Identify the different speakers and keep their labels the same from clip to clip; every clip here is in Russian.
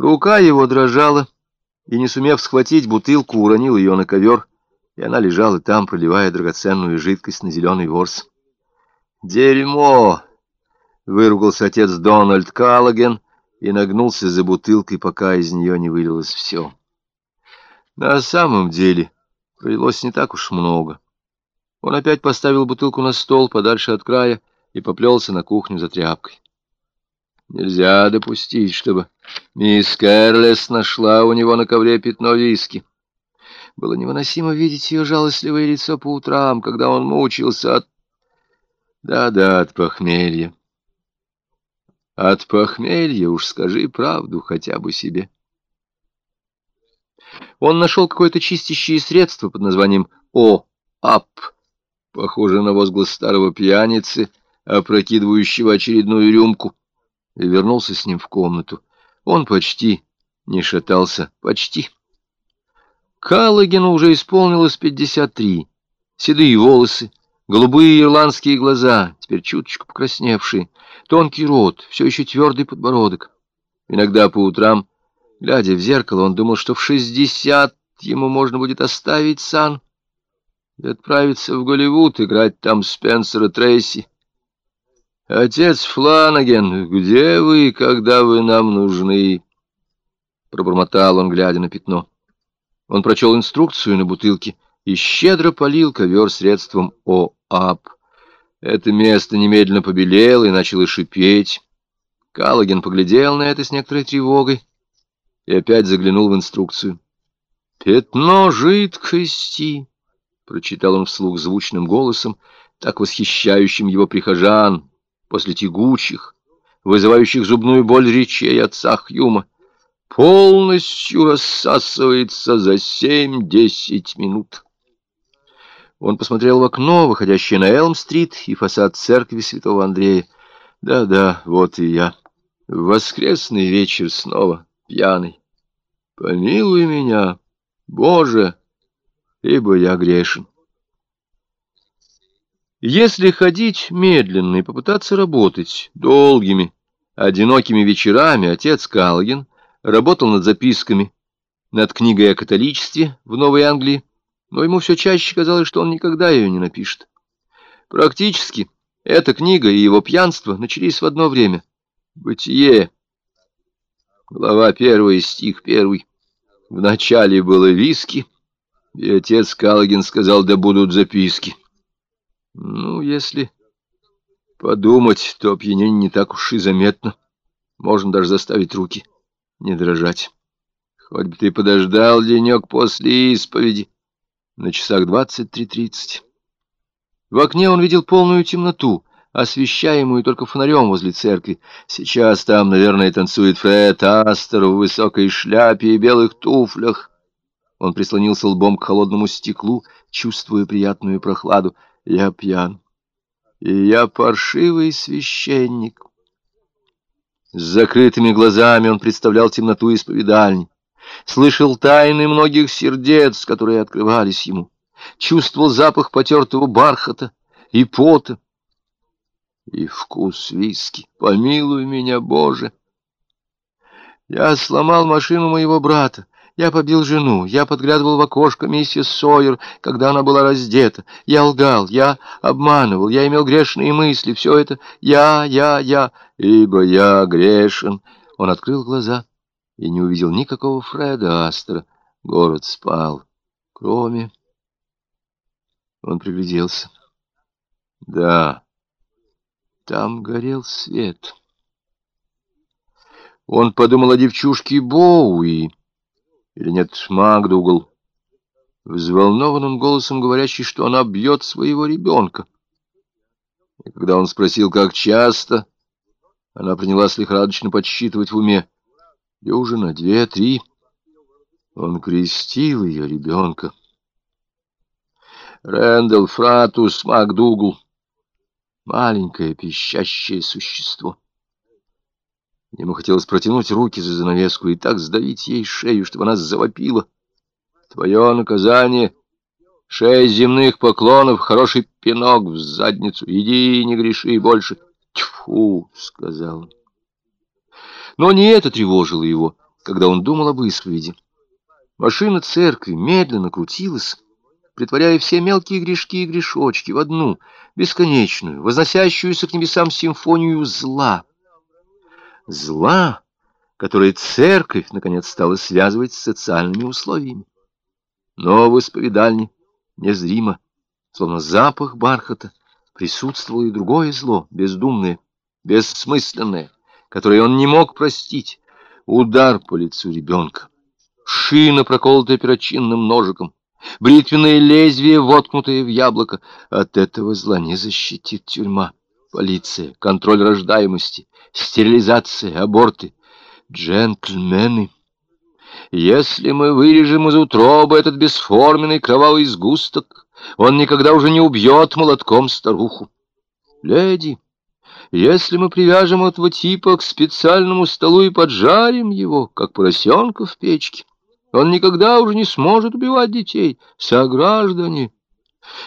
Speaker 1: Рука его дрожала, и, не сумев схватить бутылку, уронил ее на ковер, и она лежала там, проливая драгоценную жидкость на зеленый ворс. «Дерьмо!» — выругался отец Дональд Каллоген и нагнулся за бутылкой, пока из нее не вылилось все. На самом деле пролилось не так уж много. Он опять поставил бутылку на стол подальше от края и поплелся на кухню за тряпкой. Нельзя допустить, чтобы мисс Кэрлес нашла у него на ковре пятно виски. Было невыносимо видеть ее жалостливое лицо по утрам, когда он мучился от... Да-да, от похмелья. От похмелья уж скажи правду хотя бы себе. Он нашел какое-то чистящее средство под названием «О-Ап», похоже на возглас старого пьяницы, опрокидывающего очередную рюмку и вернулся с ним в комнату. Он почти не шатался, почти. Каллогену уже исполнилось пятьдесят три. Седые волосы, голубые ирландские глаза, теперь чуточку покрасневшие, тонкий рот, все еще твердый подбородок. Иногда по утрам, глядя в зеркало, он думал, что в шестьдесят ему можно будет оставить сан и отправиться в Голливуд играть там Спенсера Трейси «Отец Фланаген, где вы, когда вы нам нужны?» Пробормотал он, глядя на пятно. Он прочел инструкцию на бутылке и щедро полил ковер средством ОАП. Это место немедленно побелело и начало шипеть. Каллоген поглядел на это с некоторой тревогой и опять заглянул в инструкцию. «Пятно жидкости», — прочитал он вслух звучным голосом, так восхищающим его прихожан, после тягучих, вызывающих зубную боль речей отца Хьюма, полностью рассасывается за семь-десять минут. Он посмотрел в окно, выходящее на Элм-стрит и фасад церкви святого Андрея. Да-да, вот и я. В воскресный вечер снова пьяный. Помилуй меня, Боже, ибо я грешен. Если ходить медленно и попытаться работать долгими, одинокими вечерами, отец Калгин работал над записками, над книгой о католичестве в Новой Англии, но ему все чаще казалось, что он никогда ее не напишет. Практически эта книга и его пьянство начались в одно время. Бытие. Глава первая, стих первый. Вначале было виски, и отец Каллоген сказал, да будут записки. Ну, если подумать, то опьянение не так уж и заметно. Можно даже заставить руки не дрожать. Хоть бы ты подождал денек после исповеди. На часах двадцать три тридцать. В окне он видел полную темноту, освещаемую только фонарем возле церкви. Сейчас там, наверное, танцует Фред Астер в высокой шляпе и белых туфлях. Он прислонился лбом к холодному стеклу, чувствуя приятную прохладу. Я пьян, и я паршивый священник. С закрытыми глазами он представлял темноту исповедальни, слышал тайны многих сердец, которые открывались ему, чувствовал запах потертого бархата и пота, и вкус виски. Помилуй меня, Боже! Я сломал машину моего брата, я побил жену, я подглядывал в окошко миссис Сойер, когда она была раздета. Я лгал, я обманывал, я имел грешные мысли. Все это я, я, я, ибо я грешен. Он открыл глаза и не увидел никакого Фреда Астера. Город спал, кроме... Он пригляделся. Да, там горел свет. Он подумал о девчушке Боуи или нет, Макдугал, взволнованным голосом говорящий, что она бьет своего ребенка. И когда он спросил, как часто, она принялась лихорадочно подсчитывать в уме. Дюжина, две, три. Он крестил ее ребенка. Рэндалл Фратус Макдугал. Маленькое пищащее существо. Ему хотелось протянуть руки за занавеску и так сдавить ей шею, чтобы она завопила. Твое наказание — шесть земных поклонов, хороший пинок в задницу. Иди, не греши больше. Тьфу, — сказал он. Но не это тревожило его, когда он думал об исповеди. Машина церкви медленно крутилась, притворяя все мелкие грешки и грешочки в одну, бесконечную, возносящуюся к небесам симфонию зла. Зла, которое церковь, наконец, стала связывать с социальными условиями. Но в исповедальне незримо, словно запах бархата, присутствовало и другое зло, бездумное, бессмысленное, которое он не мог простить, удар по лицу ребенка, шина, проколотая перочинным ножиком, бритвенное лезвие, воткнутое в яблоко. От этого зла не защитит тюрьма, полиция, контроль рождаемости, стерилизация, аборты. Джентльмены, если мы вырежем из утробы этот бесформенный кровавый сгусток, он никогда уже не убьет молотком старуху. Леди, если мы привяжем этого типа к специальному столу и поджарим его, как поросенка в печке, он никогда уже не сможет убивать детей, сограждане.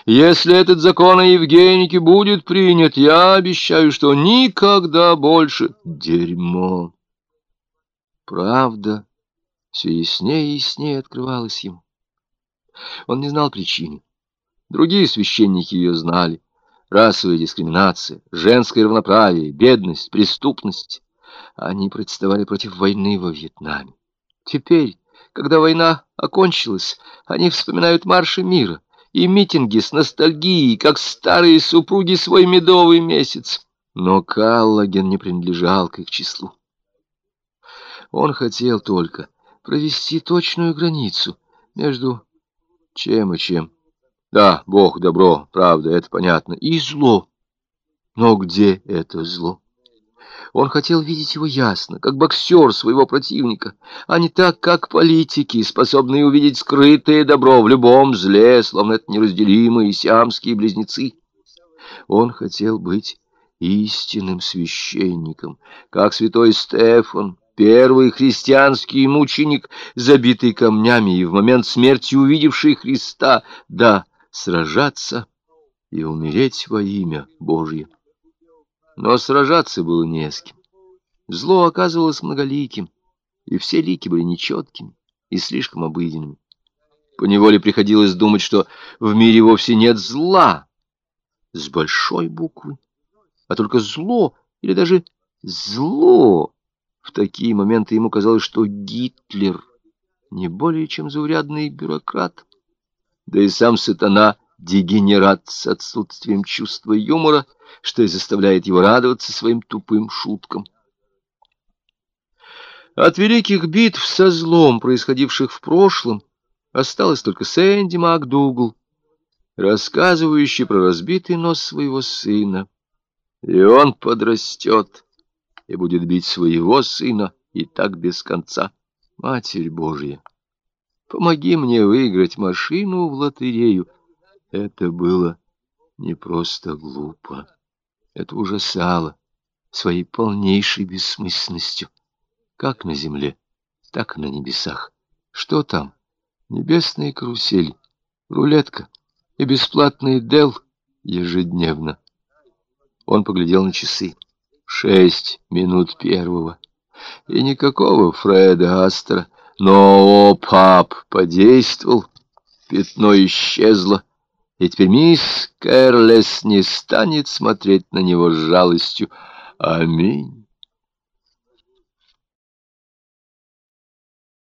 Speaker 1: Если этот закон о Евгенике будет принят, я обещаю, что никогда больше дерьмо. Правда все яснее и яснее открывалась ему. Он не знал причины. Другие священники ее знали. Расовая дискриминация, женское равноправие, бедность, преступность. Они протестовали против войны во Вьетнаме. Теперь когда война окончилась, они вспоминают марши мира и митинги с ностальгией, как старые супруги свой медовый месяц. Но Каллаген не принадлежал к их числу. Он хотел только провести точную границу между чем и чем. Да, Бог, добро, правда, это понятно, и зло. Но где это зло? Он хотел видеть его ясно, как боксер своего противника, а не так, как политики, способные увидеть скрытое добро в любом зле, словно это неразделимые сиамские близнецы. Он хотел быть истинным священником, как святой Стефан, первый христианский мученик, забитый камнями и в момент смерти увидевший Христа, да, сражаться и умереть во имя Божье. Но сражаться было не с кем. Зло оказывалось многоликим, и все лики были нечеткими и слишком обыденными. Поневоле приходилось думать, что в мире вовсе нет зла с большой буквы, а только зло или даже зло. В такие моменты ему казалось, что Гитлер не более чем заурядный бюрократ, да и сам сатана дегенерат с отсутствием чувства юмора, что и заставляет его радоваться своим тупым шуткам. От великих битв со злом, происходивших в прошлом, осталось только Сэнди МакДугал, рассказывающий про разбитый нос своего сына. И он подрастет и будет бить своего сына, и так без конца. Матерь Божья, помоги мне выиграть машину в лотерею, это было не просто глупо. Это ужасало своей полнейшей бессмысленностью. Как на земле, так и на небесах. Что там? Небесные карусели, рулетка и бесплатный дел ежедневно. Он поглядел на часы. Шесть минут первого. И никакого Фреда Астера. Но, о, пап, подействовал. Пятно исчезло и теперь мисс Кэрлес не станет смотреть на него с жалостью. Аминь.